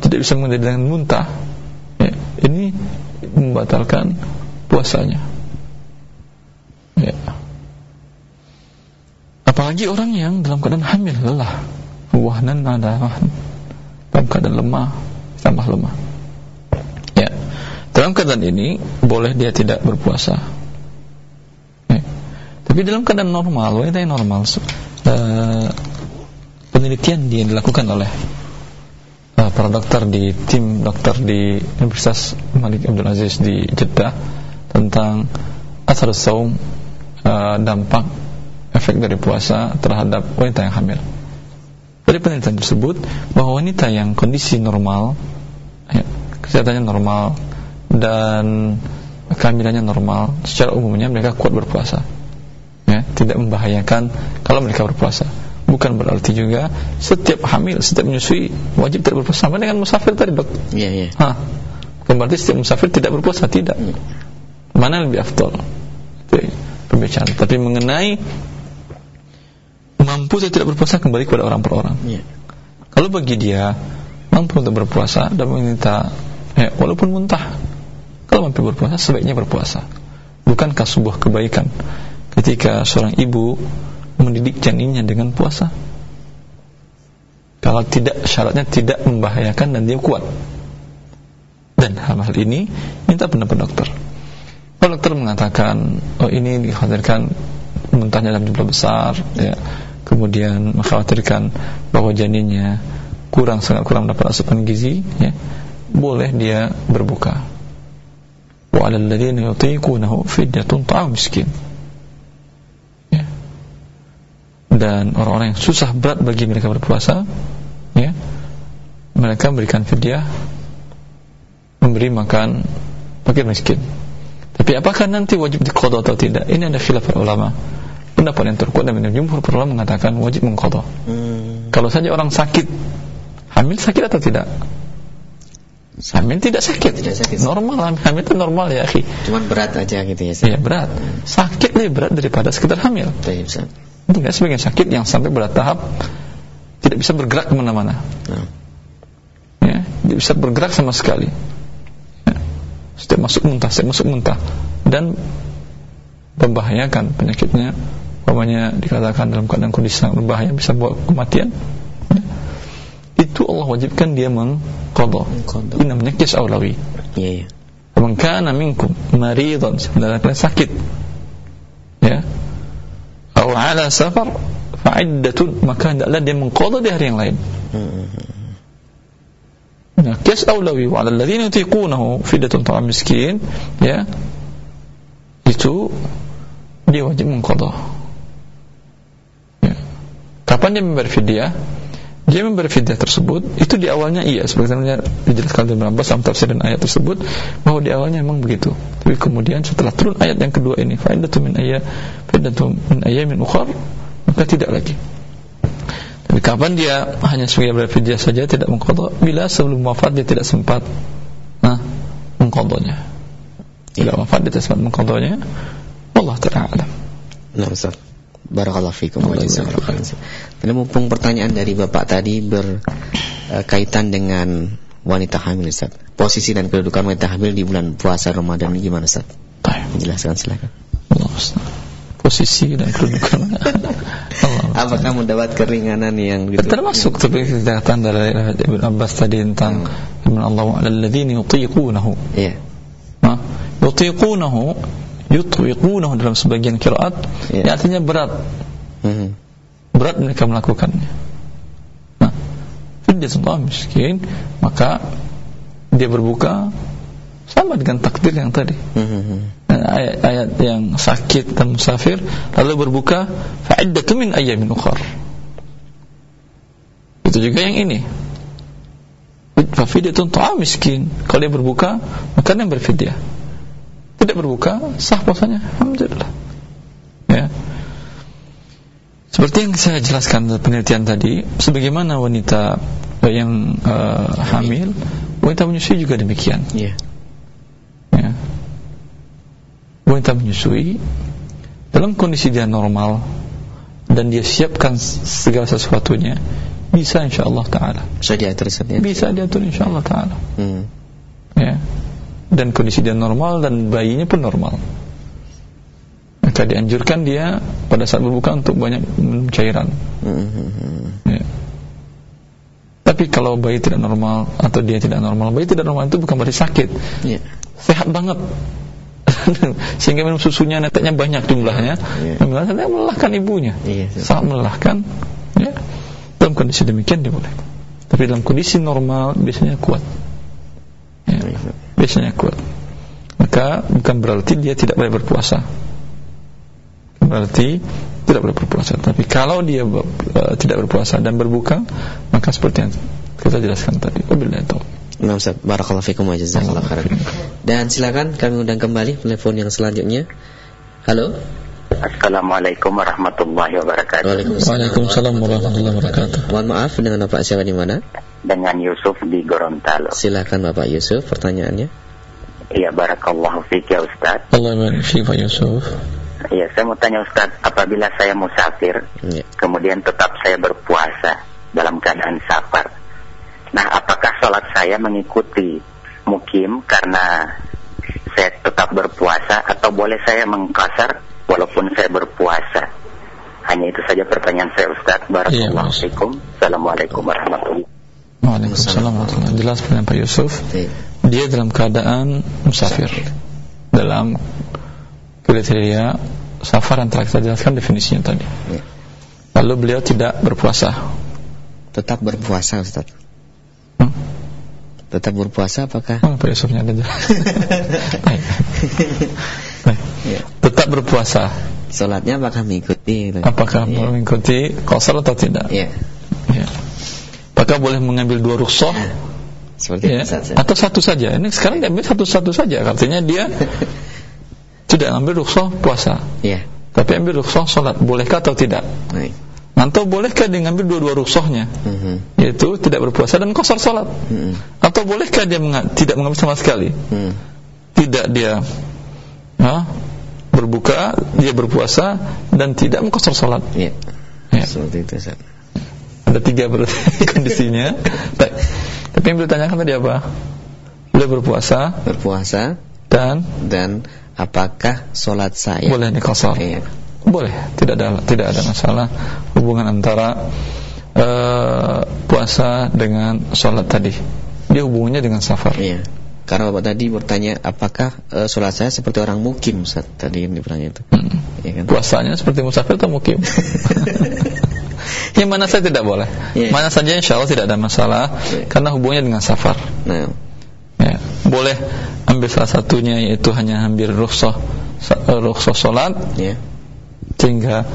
tidak bisa mengendali dengan muntah ya, ini membatalkan puasanya. Ya. apalagi orang yang dalam keadaan hamil lelah. Wahnan ada dalam keadaan lemah tambah lemah. Ya. Dalam keadaan ini boleh dia tidak berpuasa. Ya. tapi dalam keadaan normal wanita yang normal eh, penelitian dia dilakukan oleh eh, para dokter di tim dokter di Universitas Malik Abdul Aziz di Jeddah tentang asar saum eh, dampak efek dari puasa terhadap wanita yang hamil dari penelitian tersebut bahwa wanita yang kondisi normal ya, kesehatannya normal dan kehamilannya normal secara umumnya mereka kuat berpuasa. Ya, tidak membahayakan kalau mereka berpuasa. Bukan berarti juga setiap hamil setiap menyusui wajib tidak berpuasa. Sama dengan musafir tadi dok. Iya, iya. Hah, bukan berarti setiap musafir tidak berpuasa tidak. Hmm. mana lebih afdol? Itu pembicaraan. Tapi mengenai mampu atau tidak berpuasa kembali kepada orang per orang. Iya. kalau bagi dia mampu untuk berpuasa dan meminta eh, walaupun muntah kalau mampu berpuasa sebaiknya berpuasa. Bukankah sebuah kebaikan ketika seorang ibu mendidik janinnya dengan puasa? Kalau tidak syaratnya tidak membahayakan dan dia kuat. Dan hal-hal ini minta pendapat dokter. Kalau dokter mengatakan oh ini dikhawatirkan muntahnya dalam jumlah besar ya kemudian mengkhawatirkan bahwa janinnya kurang sangat kurang mendapat asupan gizi ya boleh dia berbuka. Wa 'alal ladzina yutiqunahu fidyatun ta'am miskin. Ya. Dan orang-orang yang susah berat bagi mereka berpuasa ya mereka memberikan fidyah memberi makan fakir miskin. Tapi apakah nanti wajib diqadha atau tidak? Ini ada khilaf ulama pendapat yang terkuat dan jumhur para ulama mengatakan wajib mengqadha Hmm. kalau saja orang sakit hamil sakit atau tidak? Hamil tidak sakit. Tidak sakit. normal hamil itu normal ya akhi. Cuman berat aja gitu ya. Iya berat. Sakit lebih berat daripada sekedar hamil. Tidak sebagian sakit yang sampai berat tahap tidak bisa bergerak ke mana-mana. Nah. ya, tidak bisa bergerak sama sekali. Ya. setiap masuk muntah setiap masuk muntah. Dan membahayakan penyakitnya umpamanya dikatakan dalam keadaan kondisi sangat berbahaya bisa bawa kematian ya. itu Allah wajibkan dia mengqadha ini namanya kis aulawi Iya, iya. Man kana minkum maridan sebenarnya sakit ya atau ala safar fa'iddatun maka hendaklah dia mengqadha di hari yang lain Hmm. Nah, kias aulawi wa 'ala alladhina yutiqunahu fidyatun ta'am miskin ya itu dia wajib mengqadha ya. Kapan dia membayar fidyah? Dia membayar fidyah tersebut itu di awalnya iya. Sebagaimana dijelaskan Ibn Abbas dalam tafsiran ayat tersebut bahwa di awalnya memang begitu. Tapi kemudian setelah turun ayat yang kedua ini fa'iddatun min ayya fa'iddatun min ayyamin ukhar maka tidak lagi. Tapi kapan dia hanya sebagai bayar fidyah saja tidak mengqadha bila sebelum wafat dia tidak sempat nah mengqadhanya tidak wafat dia tidak sempat mengqadhanya Allah taala Nah, Ustaz. Barakallahu fikum. Dan mumpung pertanyaan dari Bapak tadi berkaitan dengan wanita hamil, Ustaz. Posisi dan kedudukan wanita hamil di bulan puasa Ramadan gimana, Ustaz? Baik. Jelaskan silakan. Posisi dan kedudukan. Apakah mendapat keringanan yang gitu? Termasuk tapi kita dari Ibn Abbas tadi tentang Ibn Allah alladhina yutiqunahu. Iya. Nah, yutiqunahu yutwiqunahu dalam sebagian kiraat Iya. ya artinya berat. Mhm. Berat mereka melakukannya. Nah, fidyatun ta'am miskin, maka dia berbuka sama dengan takdir yang tadi. Mhm. Dan ayat-ayat yang sakit dan musafir lalu berbuka fa'iddatu min ayyamin ukhar. Itu juga yang ini. Fafidyatun ta'am miskin. Kalau dia berbuka, maka dia berfidyah. Tidak berbuka, sah puasanya. Alhamdulillah. Ya. Seperti yang saya jelaskan penelitian tadi, sebagaimana wanita yang eh, hamil, wanita menyusui juga demikian. Iya. Ya. Wanita menyusui dalam kondisi dia normal dan dia siapkan segala sesuatunya bisa insya Allah Taala Bisa diatur ya? bisa diatur insya Allah Taala Hmm. ya dan kondisi dia normal dan bayinya pun normal maka dianjurkan dia pada saat berbuka untuk banyak minum cairan Mhm. ya. tapi kalau bayi tidak normal atau dia tidak normal bayi tidak normal itu bukan berarti sakit Iya. sehat banget sehingga minum susunya neteknya banyak jumlahnya Iya. melelahkan, melelahkan ibunya Iya. sangat melelahkan ya. dalam kondisi demikian dia boleh tapi dalam kondisi normal biasanya kuat ya. Biasanya kuat maka bukan berarti dia tidak boleh berpuasa berarti tidak boleh berpuasa tapi kalau dia eh, tidak berpuasa dan berbuka maka seperti yang kita jelaskan tadi wabillahi taufiq Nah, Ustaz, barakallahu fikum wa jazakallahu khairan. Dan silakan kami undang kembali telepon yang selanjutnya. Halo. Assalamualaikum warahmatullahi wabarakatuh. Waalaikumsalam warahmatullahi wabarakatuh Mohon maaf dengan Bapak siapa di mana? Dengan Yusuf di Gorontalo. Silakan Bapak Yusuf pertanyaannya. Iya, barakallahu fiik ya Ustaz. Allah Pak Yusuf Iya, saya mau tanya Ustaz, apabila saya musafir, Iya. kemudian tetap saya berpuasa dalam keadaan safar. Nah, apakah sholat saya mengikuti mukim karena saya tetap berpuasa atau boleh saya mengkasar walaupun saya berpuasa? Hanya itu saja pertanyaan saya Ustaz. Barakallahu fiikum. Assalamualaikum warahmatullahi Waalaikumsalam warahmatullahi Jelas pertanyaan Pak Yusuf. Dia dalam keadaan musafir Dalam kriteria safar yang telah kita jelaskan definisinya tadi. Lalu beliau tidak berpuasa Tetap berpuasa Ustaz. hmm? Tetap berpuasa apakah? Oh, Pak Yusufnya ada Baik. Baik. Iya. Tetap berpuasa Salatnya apakah mengikuti? Apakah Iya. mengikuti kosar atau tidak Iya. ya. Apakah boleh mengambil dua rukhsah Seperti ya, Ustaz. atau satu saja ini sekarang diambil satu-satu saja artinya dia tidak ambil rukhsah puasa Iya. tapi ambil rukhsah sholat bolehkah atau tidak Baik. atau bolehkah dia ngambil dua-dua rukhsahnya Mhm. yaitu tidak berpuasa dan kosor sholat Mhm. atau bolehkah dia menga- tidak mengambil sama sekali Mhm. tidak dia ha, berbuka dia berpuasa dan tidak mengkosor sholat Iya. ya. Seperti itu Ustaz. Ada tiga berarti kondisinya Baik. tapi yang beliau tanyakan tadi apa? Beliau berpuasa? Berpuasa. Dan? Dan apakah sholat saya? Boleh dikosor Iya. boleh. Tidak ada tidak ada masalah. Hubungan antara eh, puasa dengan sholat tadi. Dia hubungannya dengan safar. Iya. Karena Bapak tadi bertanya apakah eh, sholat saya seperti orang mukim? Ustaz tadi yang ditanya itu. Hmm. Iya kan? puasanya seperti musafir atau mukim yang mana saya tidak boleh Iya. mana saja insya Allah tidak ada masalah Iya. karena hubungannya dengan safar Nah, ya. boleh ambil salah satunya yaitu hanya ambil rukhsah sa- eh, rukhsah sholat ya. sehingga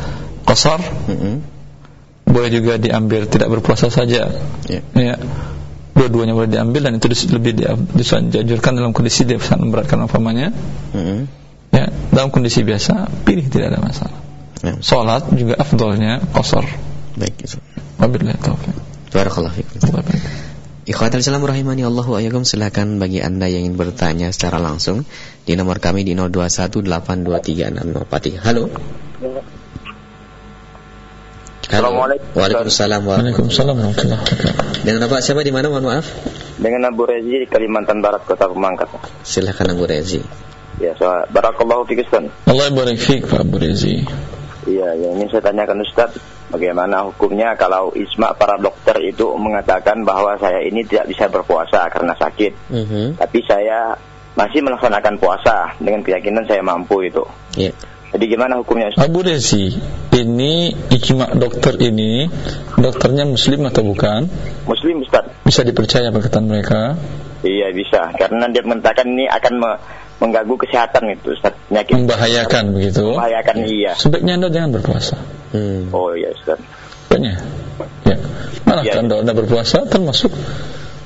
kosor Mhm. boleh juga diambil tidak berpuasa saja Ya. ya dua-duanya boleh diambil dan itu lebih di- dianjurkan dalam kondisi dia sangat memberatkan umpamanya Mhm. ya dalam kondisi biasa pilih tidak ada masalah Nah, sholat juga afdolnya kosor baik itu. wabillahi taufiq Barakallahu baik. Ikhwatal Islam rahimani Allah wa iyyakum silakan bagi Anda yang ingin bertanya secara langsung di nomor kami di 0218236543. Halo. Halo. Assalamualaikum. Waalaikumsalam warahmatullahi Waalaikumsalam warahmatullahi wabarakatuh Dengan Bapak siapa di mana? Mohon maaf. Dengan Abu Rezi di Kalimantan Barat, Kota Pemangkat. Silakan Abu Rezi. Ya, so, barakallahu fiik Ustaz. Allah barik fiik Pak Abu Rezi. Iya, yang ingin saya tanyakan Ustaz, bagaimana hukumnya kalau isma para dokter itu mengatakan bahwa saya ini tidak bisa berpuasa karena sakit, Mhm. tapi saya masih melaksanakan puasa dengan keyakinan saya mampu itu. Ya. Jadi gimana hukumnya Ustaz? Abu Rezi, ini ijma dokter ini dokternya muslim atau bukan? Muslim Ustaz? Bisa dipercaya perkataan mereka? Iya bisa, karena dia mengatakan ini akan me- mengganggu kesehatan itu Ustaz. Penyakit Membahayakan begitu? membahayakan iya. Sebaiknya Anda jangan berpuasa. Hmm. Oh iya Ustaz. Sebaiknya. Ya. Malah Iya. kalau Anda berpuasa termasuk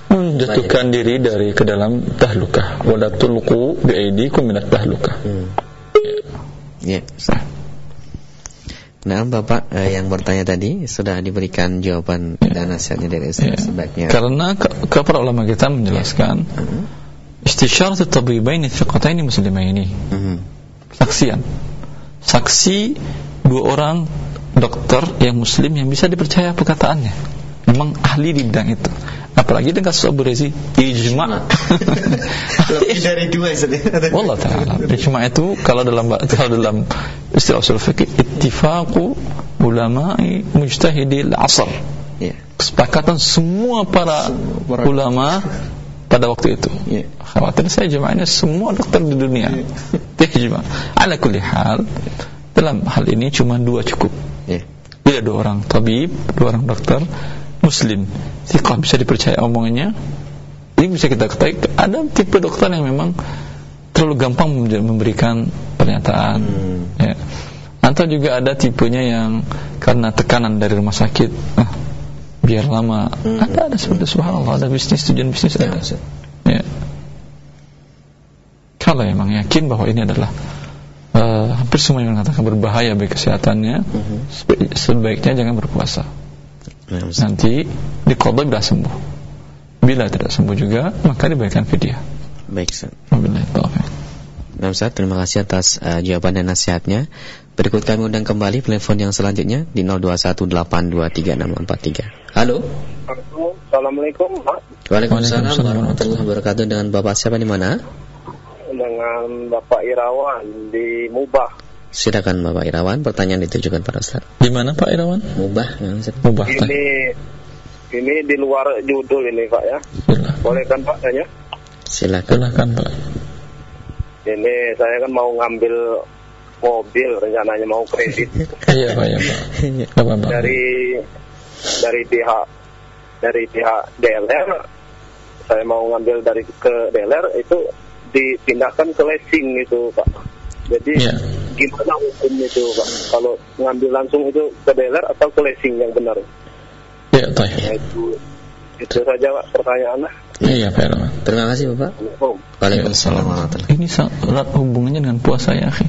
menjatuhkan diri dari ke dalam tahlukah. Wala tulqu biaidikum minat tahlukah. Hmm. Ya. Ustaz. Nah, Bapak eh, yang bertanya tadi sudah diberikan jawaban dan nasihatnya dari Ustaz Ya. sebaiknya. Karena ke, ke para ulama kita menjelaskan istisyarat at-tabibain thiqataini muslimaini. Saksian. Saksi dua orang dokter yang muslim yang bisa dipercaya perkataannya. Memang ahli di bidang itu. Apalagi dengan kasus Abu Rezi ijma. Lebih dari dua. Wallah taala. Ijma itu kalau dalam kalau dalam istilah usul fikih ittifaqu ulama'i mujtahidil asr. Ya. Kesepakatan semua para ulama pada waktu itu. Ya. Khawatir saya jemaahnya semua dokter di dunia. Ijma. Ala kulli hal dalam hal ini cuma dua cukup. Ya. Tidak dua orang tabib, dua orang dokter muslim. Thiqah bisa dipercaya omongannya. Ini bisa kita ketahui ada tipe dokter yang memang terlalu gampang mem- memberikan pernyataan. Hmm. Ya. Atau juga ada tipenya yang karena tekanan dari rumah sakit, ah, biar lama. Hmm. Ada ada seperti subhanallah ada bisnis tujuan bisnis ada. Ustaz. Ya. Kalau memang yakin bahwa ini adalah eh, hampir semua yang mengatakan berbahaya bagi kesehatannya, seba- sebaiknya jangan berpuasa. Ustaz. Nanti dikodok tidak sembuh. Bila tidak sembuh juga, maka diberikan fidyah. Baik, Ustaz. Taufiq. Nah, Ustaz, terima kasih atas eh, jawaban dan nasihatnya. Berikut kami undang kembali telepon yang selanjutnya di 0218236543. Halo. Assalamualaikum Pak Waalaikumsalam Waalaikumsalam warahmatullahi wabarakatuh. Dengan Bapak siapa di mana? dengan Bapak Irawan di Mubah. Silakan Bapak Irawan, pertanyaan ditujukan pada Ustaz. Di mana Pak Irawan? Mubah, ya. Mubah. Ini ini di luar judul ini Pak ya. Boleh kan Pak tanya? Silakan. Silakan Pak. Ini saya kan mau ngambil mobil rencananya mau kredit Iya Pak, ya Pak. Apa Pak? dari dari pihak dari pihak DLR saya mau ngambil dari ke DLR itu dipindahkan ke leasing itu Pak. Jadi Iya. gimana hukum itu Pak? Kalau ngambil langsung itu ke DLR atau ke leasing yang benar? Iya, tayyib. Nah, itu itu saja Pak pertanyaannya. Iya Pak Irawan. Terima kasih Bapak. Waalaikumsalam warahmatullahi Ini sangat hubungannya dengan puasa ya, akhi.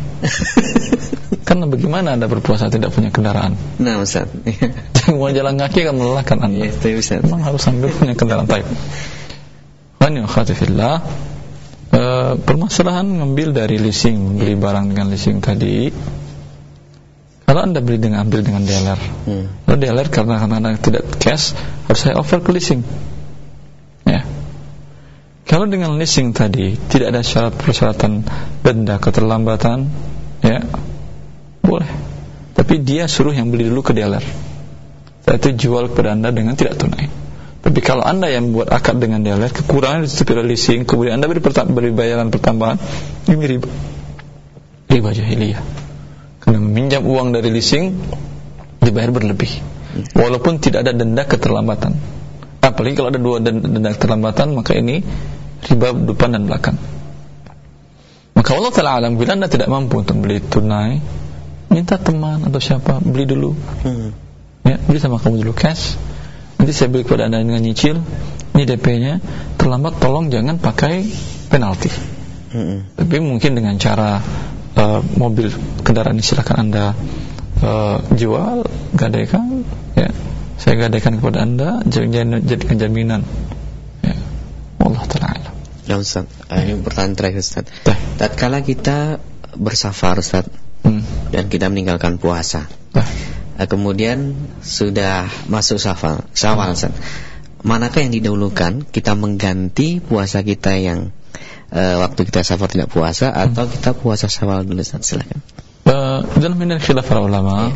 Karena bagaimana Anda berpuasa tidak punya kendaraan? Nah, Ustaz. Jangan mau jalan kaki akan melelahkan Anda. Iya, itu Ustaz. Memang harus sambil punya kendaraan taib. Wani khatifillah eh, permasalahan ngambil dari leasing, membeli barang dengan leasing tadi. Kalau anda beli dengan ambil dengan dealer, Hmm. Lalu DLR karena kadang-kadang tidak cash harus saya offer ke leasing. Ya. Kalau dengan leasing tadi tidak ada syarat persyaratan denda keterlambatan, ya boleh. Tapi dia suruh yang beli dulu ke dealer. Saya itu jual kepada anda dengan tidak tunai. Tapi kalau anda yang buat akad dengan dealer, kekurangan ditutupi oleh leasing, kemudian anda beri, beri bayaran pertambahan, ini riba. Riba jahiliyah. Karena meminjam uang dari leasing dibayar berlebih walaupun tidak ada denda keterlambatan apalagi kalau ada dua denda, keterlambatan maka ini riba depan dan belakang. Maka Allah Ta'ala alam bila anda tidak mampu untuk beli tunai minta teman atau siapa beli dulu. Hmm. ya beli sama kamu dulu cash. Nanti saya beli kepada anda dengan nyicil. Ini DP nya terlambat tolong jangan pakai penalti. Hmm. tapi mungkin dengan cara uh, mobil kendaraan silakan anda uh, jual gadaikan ya saya gadaikan kepada anda jadikan, jaminan ya Allah taala Ya Ustaz, Eh, ini pertanyaan terakhir Ustaz. Tatkala kita bersafar Ustaz hmm. dan kita meninggalkan puasa, eh, kemudian sudah masuk safar, syawal Ustaz. Manakah yang didahulukan? Kita mengganti puasa kita yang uh, waktu kita safar tidak puasa atau kita puasa Syawal dulu Ustaz silakan. Uh, dalam ini khilaf para ulama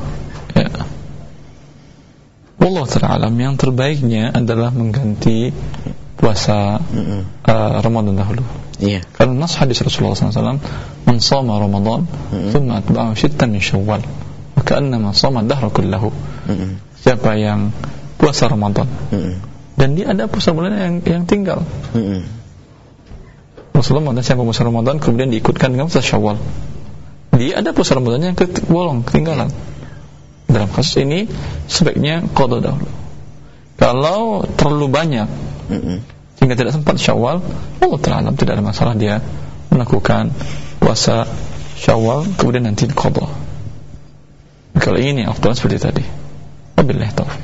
ya. Allah taala yang terbaiknya adalah mengganti puasa uh, Ramadan dahulu. Iya. Karena nas hadis Rasulullah SAW, "Man shoma Ramadan, thumma atba'ahu sittan min Syawal, wa ka'annama shoma dahra kullahu." Siapa yang puasa Ramadan dan dia ada puasa bulan yang yang tinggal. Rasulullah ada siapa puasa Ramadan kemudian diikutkan dengan puasa Syawal. Dia ada puasa Ramadan yang kebolong, ketinggalan. Dalam kasus ini sebaiknya qada dahulu. Kalau terlalu banyak sehingga tidak sempat Syawal, Allah Taala tidak ada masalah dia melakukan puasa Syawal kemudian nanti qada. Kalau ini afdal seperti tadi. Wabillahi taufik.